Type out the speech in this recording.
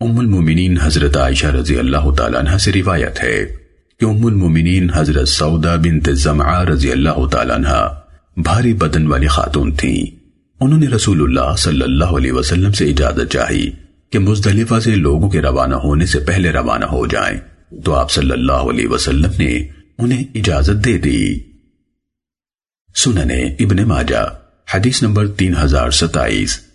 ام المومنین حضرت عائشہ رضی اللہ تعالیٰ عنہ سے روایت ہے کہ ام المومنین حضرت سعودہ بنت زمعہ رضی اللہ تعالیٰ عنہ بھاری بدن والی خاتون تھیں انہوں نے رسول اللہ صلی اللہ علیہ وسلم سے اجازت چاہی کہ مزدلفہ سے لوگوں کے روانہ ہونے سے پہلے روانہ ہو جائیں۔ تو آپ صلی اللہ علیہ وسلم نے انہیں اجازت دے دی۔ سننے ابن ماجہ، حدیث نمبر تین ہزار ستائیس۔